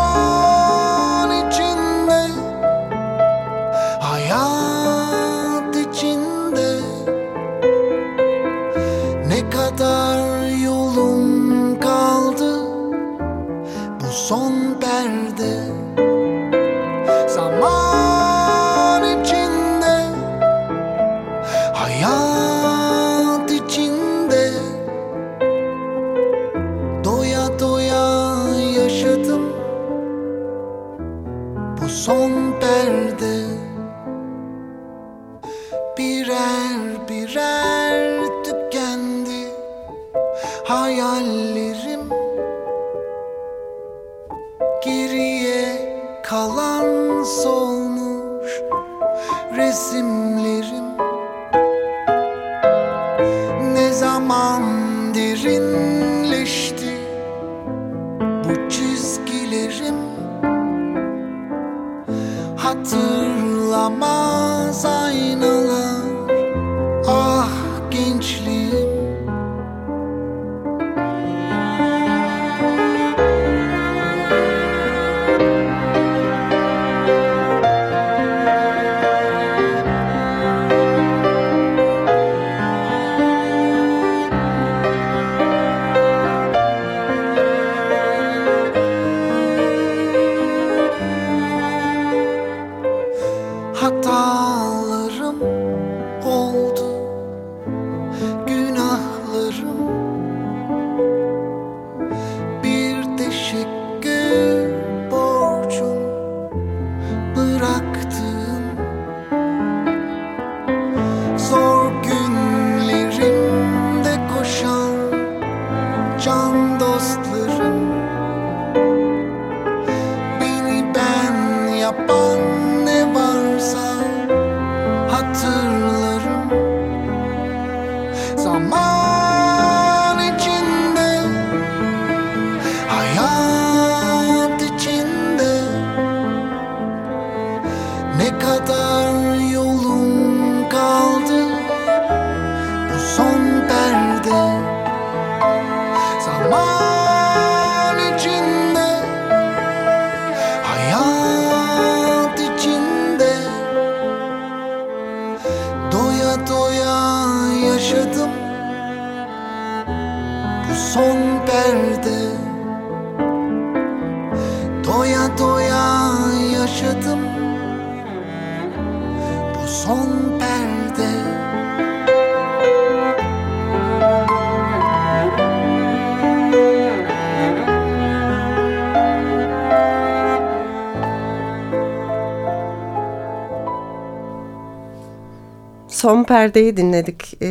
Son perdeyi dinledik e,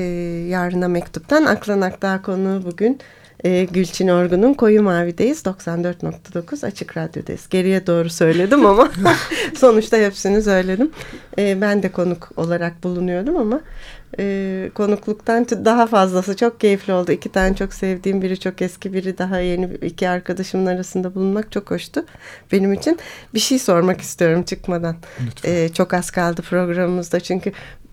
Yarına Mektup'tan. Aklan Akdağ konu bugün e, Gülçin Orgun'un Koyu Mavi'deyiz. 94.9 Açık Radyo'dayız. Geriye doğru söyledim ama sonuçta hepsini söyledim. E, ben de konuk olarak bulunuyorum ama e, konukluktan daha fazlası çok keyifli oldu. İki tane çok sevdiğim biri çok eski biri daha yeni iki arkadaşımın arasında bulunmak çok hoştu benim için. Bir şey sormak istiyorum çıkmadan. E, çok az kaldı programımızda çünkü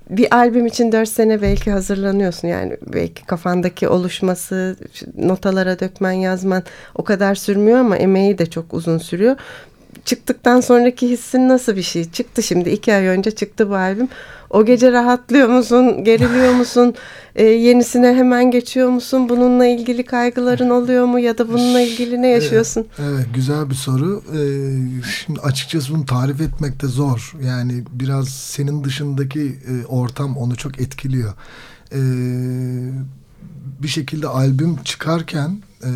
bir albüm için dört sene belki hazırlanıyorsun. Yani belki kafandaki oluşması notalara dökmen yazman o kadar sürmüyor ama emeği de çok uzun sürüyor çıktıktan sonraki hissin nasıl bir şey? Çıktı şimdi iki ay önce çıktı bu albüm. O gece rahatlıyor musun geriliyor musun? E, yenisine hemen geçiyor musun? Bununla ilgili kaygıların oluyor mu? Ya da bununla ilgili ne yaşıyorsun? evet, evet güzel bir soru. Ee, şimdi açıkçası bunu tarif etmek de zor. Yani biraz senin dışındaki e, ortam onu çok etkiliyor. Ee, bir şekilde albüm çıkarken e,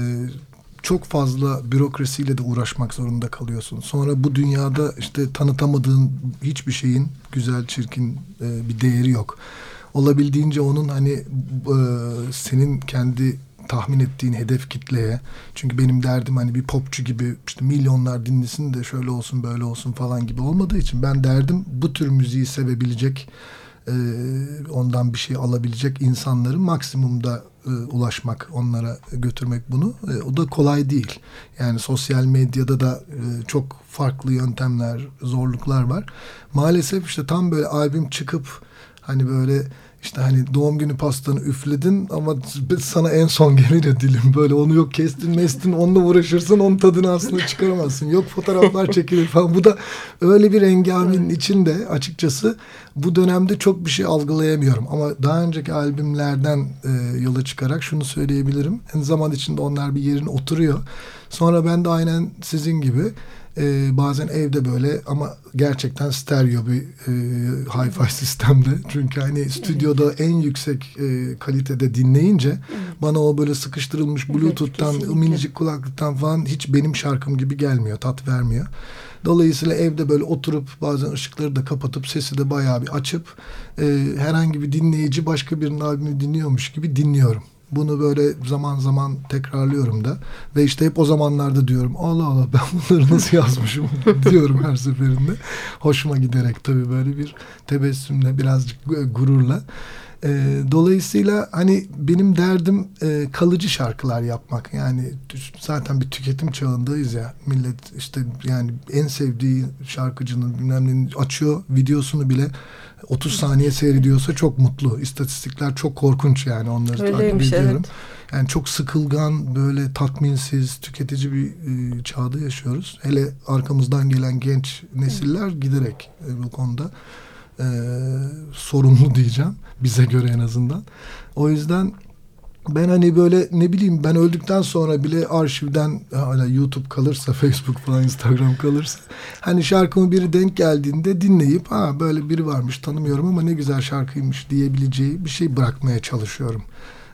çok fazla bürokrasiyle de uğraşmak zorunda kalıyorsun. Sonra bu dünyada işte tanıtamadığın hiçbir şeyin güzel, çirkin e, bir değeri yok. Olabildiğince onun hani e, senin kendi tahmin ettiğin hedef kitleye çünkü benim derdim hani bir popçu gibi işte milyonlar dinlesin de şöyle olsun böyle olsun falan gibi olmadığı için ben derdim bu tür müziği sevebilecek e, ondan bir şey alabilecek insanların maksimumda e, ulaşmak, onlara götürmek bunu. E, o da kolay değil. Yani sosyal medyada da e, çok farklı yöntemler, zorluklar var. Maalesef işte tam böyle albüm çıkıp hani böyle işte hani doğum günü pastanı üfledin ama sana en son gelir ya dilim böyle onu yok kestin mestin onunla uğraşırsın onun tadını aslında çıkaramazsın. Yok fotoğraflar çekilir falan. Bu da öyle bir engaminin içinde açıkçası bu dönemde çok bir şey algılayamıyorum. Ama daha önceki albümlerden e, yola çıkarak şunu söyleyebilirim. En zaman içinde onlar bir yerine oturuyor. Sonra ben de aynen sizin gibi ee, bazen evde böyle ama gerçekten stereo bir e, hi-fi sistemde. Çünkü hani stüdyoda evet. en yüksek e, kalitede dinleyince evet. bana o böyle sıkıştırılmış bluetooth'tan, evet, minicik kulaklıktan falan hiç benim şarkım gibi gelmiyor, tat vermiyor. Dolayısıyla evde böyle oturup bazen ışıkları da kapatıp sesi de bayağı bir açıp e, herhangi bir dinleyici başka birinin albümü dinliyormuş gibi dinliyorum. Bunu böyle zaman zaman tekrarlıyorum da. Ve işte hep o zamanlarda diyorum Allah Allah ben bunları nasıl yazmışım diyorum her seferinde. Hoşuma giderek tabii böyle bir tebessümle birazcık gururla. E, dolayısıyla hani benim derdim e, kalıcı şarkılar yapmak. Yani zaten bir tüketim çağındayız ya. Millet işte yani en sevdiği şarkıcının bilmem açıyor videosunu bile 30 saniye seyrediyorsa çok mutlu. İstatistikler çok korkunç yani onları Öyleymiş, takip ediyorum. Evet. Yani çok sıkılgan, böyle tatminsiz, tüketici bir e, çağda yaşıyoruz. Hele arkamızdan gelen genç nesiller giderek e, bu konuda e, sorumlu diyeceğim. Bize göre en azından. O yüzden ben hani böyle ne bileyim ben öldükten sonra bile arşivden hala YouTube kalırsa Facebook falan Instagram kalırsa hani şarkımı biri denk geldiğinde dinleyip ha böyle biri varmış tanımıyorum ama ne güzel şarkıymış diyebileceği bir şey bırakmaya çalışıyorum.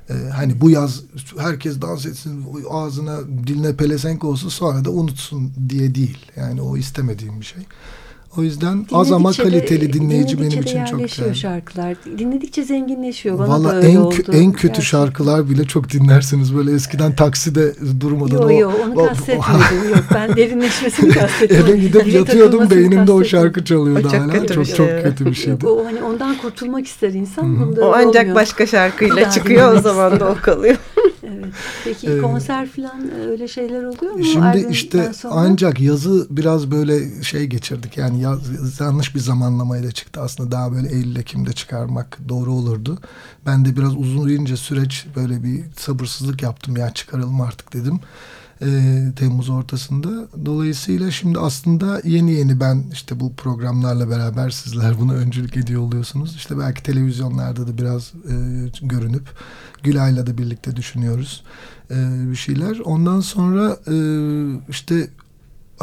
Ee, hani bu yaz herkes dans etsin ağzına diline pelesenk olsun sonra da unutsun diye değil. Yani o istemediğim bir şey. O yüzden az ama kaliteli dinleyici benim için çok değerli. şarkılar. Dinledikçe zenginleşiyor. Bana Valla da öyle en, oldu. en kötü Gerçekten. şarkılar bile çok dinlersiniz. Böyle eskiden takside durmadan. Yok yok onu kastetmedim. yok ben derinleşmesini kastetmedim. Eve gidip yatıyordum beynimde o şarkı çalıyordu o hala. Kötü çok, şey. çok kötü bir şeydi. o, hani ondan kurtulmak ister insan. Hı -hı. O ancak olmuyor. başka şarkıyla çıkıyor o zaman da o kalıyor. evet. Peki ee, konser falan e, öyle şeyler oluyor mu? Şimdi işte sonra? ancak yazı biraz böyle şey geçirdik. Yani yaz, yanlış bir zamanlamayla çıktı. Aslında daha böyle Eylül-Ekim'de çıkarmak doğru olurdu. Ben de biraz uzun uzunca süreç böyle bir sabırsızlık yaptım. Ya çıkaralım artık dedim. Ee, Temmuz ortasında. Dolayısıyla şimdi aslında yeni yeni ben işte bu programlarla beraber sizler buna öncülük ediyor oluyorsunuz. İşte belki televizyonlarda da biraz e, görünüp Gülay'la da birlikte düşünüyoruz e, bir şeyler. Ondan sonra e, işte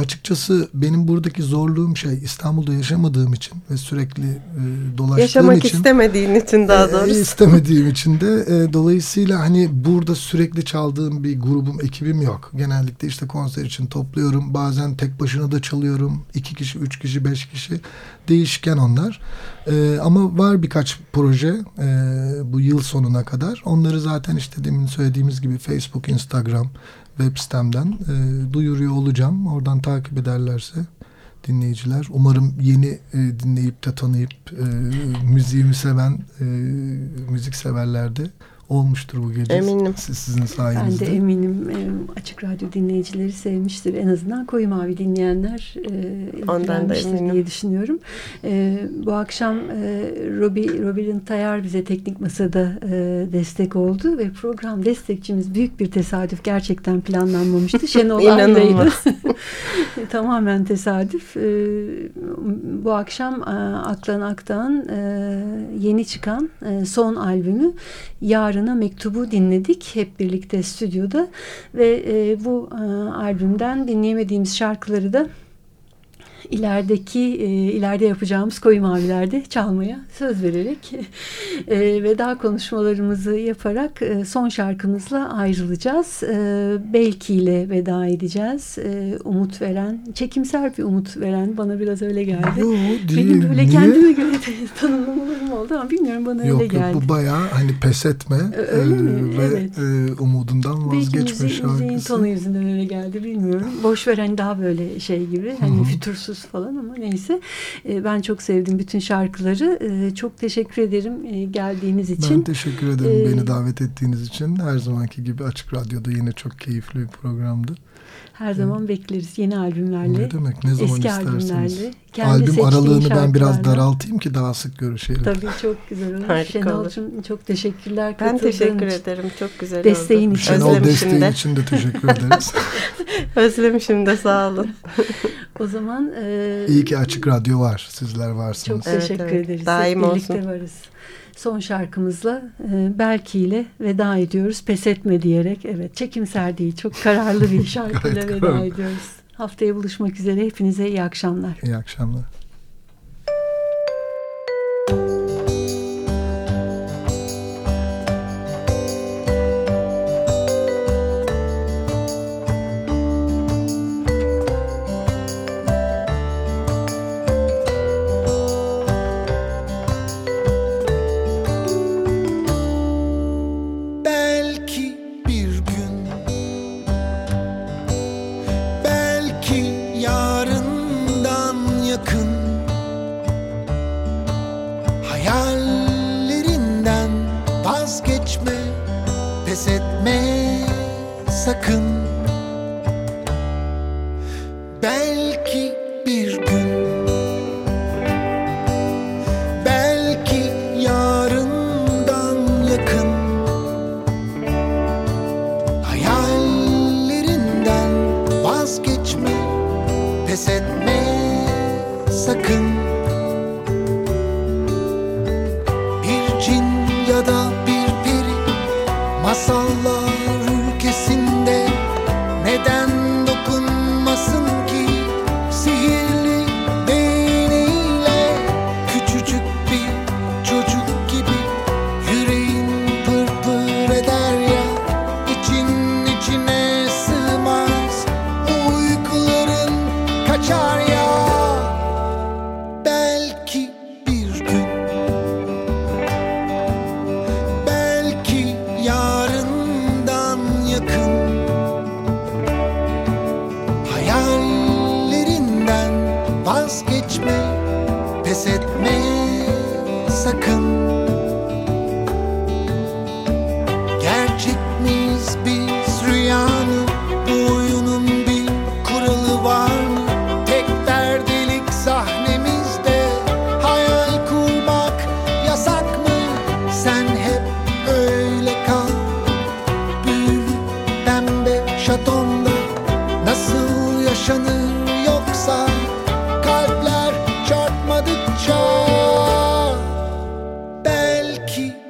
açıkçası benim buradaki zorluğum şey İstanbul'da yaşamadığım için ve sürekli e, dolaştığım Yaşamak için. istemediğin için daha e, doğrusu. istemediğim için de e, dolayısıyla hani burada sürekli çaldığım bir grubum, ekibim yok. Genellikle işte konser için topluyorum. Bazen tek başına da çalıyorum. iki kişi, üç kişi, beş kişi. Değişken onlar. E, ama var birkaç proje e, bu yıl sonuna kadar. Onları zaten işte demin söylediğimiz gibi Facebook, Instagram, web sitemden e, duyuruyor olacağım. Oradan takip ederlerse dinleyiciler. Umarım yeni e, dinleyip de tanıyıp e, müziğimi seven e, müzik severler de olmuştur bu gece. Eminim. Siz, sizin Ben sayenizde. de eminim Açık Radyo dinleyicileri sevmiştir. En azından Koyu Mavi dinleyenler e, Ondan da eminim. diye düşünüyorum. E, bu akşam e, Robi, Robin Tayar bize teknik masada e, destek oldu ve program destekçimiz büyük bir tesadüf gerçekten planlanmamıştı. Şenol Ağabey'di. İnanılmaz. Tamamen tesadüf. E, bu akşam e, Aklan Aktan e, yeni çıkan e, son albümü Yarına Mektubu dinledik hep birlikte stüdyoda ve e, bu e, albümden dinleyemediğimiz şarkıları da ilerideki e, ileride yapacağımız koyu mavilerde çalmaya söz vererek e, veda konuşmalarımızı yaparak e, son şarkımızla ayrılacağız. E, belki ile veda edeceğiz. E, umut veren, çekimser bir umut veren bana biraz öyle geldi. Yo, değil. Benim böyle Niye? kendime göre tanımlamalarım oldu ama bilmiyorum bana Yok öyle yok geldi. bu bayağı hani pes etme öyle mi? ve Evet. e, umudundan Belki vazgeçme müziğin, müziğin şarkısı. tonu yüzünden öyle geldi bilmiyorum. Boş veren daha böyle şey gibi hani fütursuz falan ama neyse. E, ben çok sevdim bütün şarkıları. E, çok teşekkür ederim e, geldiğiniz için. Ben teşekkür ederim Ee, beni davet ettiğiniz için. Her zamanki gibi Açık Radyo'da yine çok keyifli bir programdı. Her zaman bekleriz yeni albümlerle. Ne demek ne zaman eski isterseniz. albümlerle. kendi Albüm aralığını ben biraz şarkılarla. daraltayım ki daha sık görüşelim. Tabii çok güzel olur. Şenol'cum çok teşekkürler. Ben teşekkür için. ederim. Çok güzel Desteğin oldu. için. Şenol Özlemişim desteği de. için de teşekkür ederiz. Özlemişim de sağ olun. O zaman e, İyi ki Açık Radyo var. Sizler Çok varsınız. Evet, teşekkür evet. ederiz. Daim Hep birlikte olsun. varız. Son şarkımızla e, Belki ile veda ediyoruz. Pes etme diyerek. Evet çekimser değil. Çok kararlı bir şarkıyla veda kararlı. ediyoruz. Haftaya buluşmak üzere. Hepinize iyi akşamlar. İyi akşamlar. Vazgeçme Pes etme sakın keep